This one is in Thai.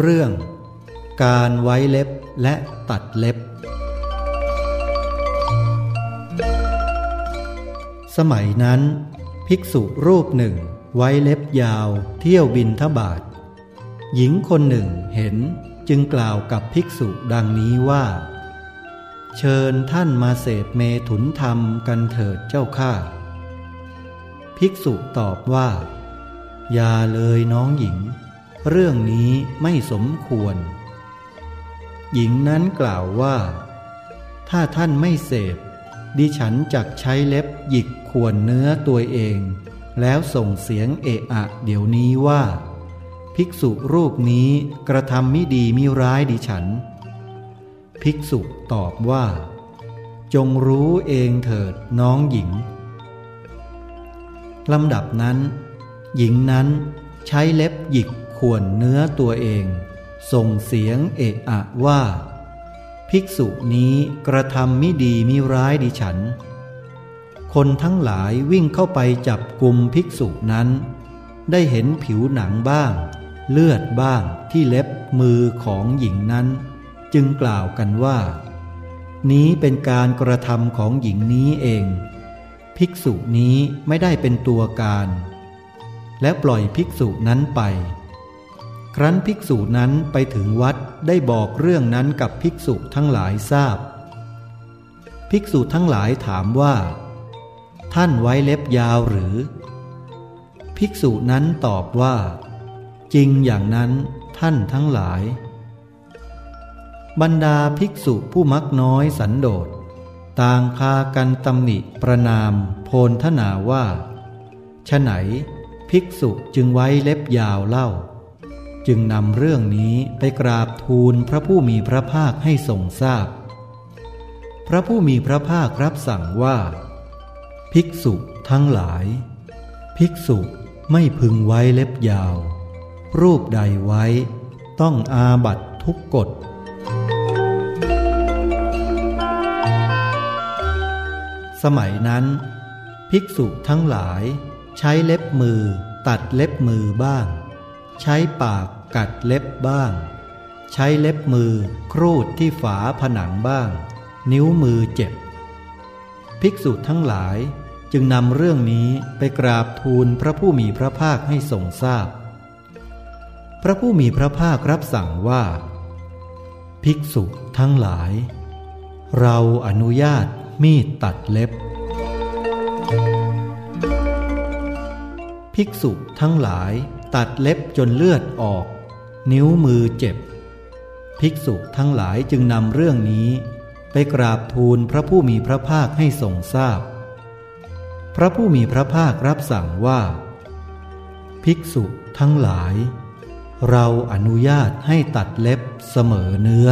เรื่อง การไว้เล็บและตัดเล็บ สมัยนั้น ภิกษุรูปหนึ่ง ไว้เล็บยาวเที่ยวบินทบาท หญิงคนหนึ่งเห็นจึงกล่าวกับภิกษุดังนี้ว่า เชิญท่านมาเสพเมถุนธรรมกันเถิดเจ้าข้าภิกษุตอบว่า อย่าเลยน้องหญิง เรื่องนี้ไม่สมควร หญิงนั้นกล่าวว่า ถ้าท่านไม่เสพ ดิฉันจักใช้เล็บหยิกข่วนเนื้อตัวเอง แล้วส่งเสียงเอะอะเดี๋ยวนี้ว่า ภิกษุรูปนี้กระทำมิดีมิร้ายดิฉัน ภิกษุตอบว่า จงรู้เองเถิดน้องหญิงลำดับนั้น หญิงนั้นใช้เล็บหยิก ข่วนเนื้อตัวเอง ส่งเสียงเอะอะว่า ภิกษุนี้กระทำมิดีมิร้ายดิฉัน คนทั้งหลายวิ่งเข้าไปจับกลุ่มภิกษุนั้น ได้เห็นผิวหนังบ้าง เลือดบ้างที่เล็บมือของหญิงนั้น จึงกล่าวกันว่า นี้เป็นการกระทำของหญิงนี้เอง ภิกษุนี้ไม่ได้เป็นตัวการและปล่อยภิกษุนั้นไป ครั้นภิกษุนั้นไปถึงวัดได้บอกเรื่องนั้นกับภิกษุทั้งหลายทราบ ภิกษุทั้งหลายถามว่า ท่านไว้เล็บยาวหรือ ภิกษุนั้นตอบว่า จริงอย่างนั้นท่านทั้งหลาย บรรดาภิกษุผู้มักน้อยสันโดษต่างพากันตำหนิประนาม โพลทนาว่า ฉไหน ภิกษุจึงไว้เล็บยาวเล่า จึงนำเรื่องนี้ไปกราบทูลพระผู้มีพระภาคให้ทรงทราบพพระผู้มีพระภาครับสั่งว่า ภิกษุทั้งหลาย ภิกษุไม่พึงไว้เล็บยาว รูปใดไว้ ต้องอาบัตทุกกฎสมัยนั้น ภิกษุทั้งหลาย ใช้เล็บมือตัดเล็บมือบ้าง ใช้ปาก กัดเล็บบ้าง ใช้เล็บมือครูดที่ฝาผนังบ้าง นิ้วมือเจ็บ ภิกษุทั้งหลายจึงนำเรื่องนี้ไปกราบทูลพระผู้มีพระภาคให้ทรงทราบพพระผู้มีพระภาครับสั่งว่า ภิกษุทั้งหลาย เราอนุญาตมีดตัดเล็บ ภิกษุทั้งหลายตัดเล็บจนเลือดออก นิ้วมือเจ็บ ภิกษุทั้งหลายจึงนำเรื่องนี้ ไปกราบทูลพระผู้มีพระภาคให้ทรงทราบพพระผู้มีพระภาครับสั่งว่า ภิกษุทั้งหลาย เราอนุญาตให้ตัดเล็บเสมอเนื้อ